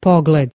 Pogled.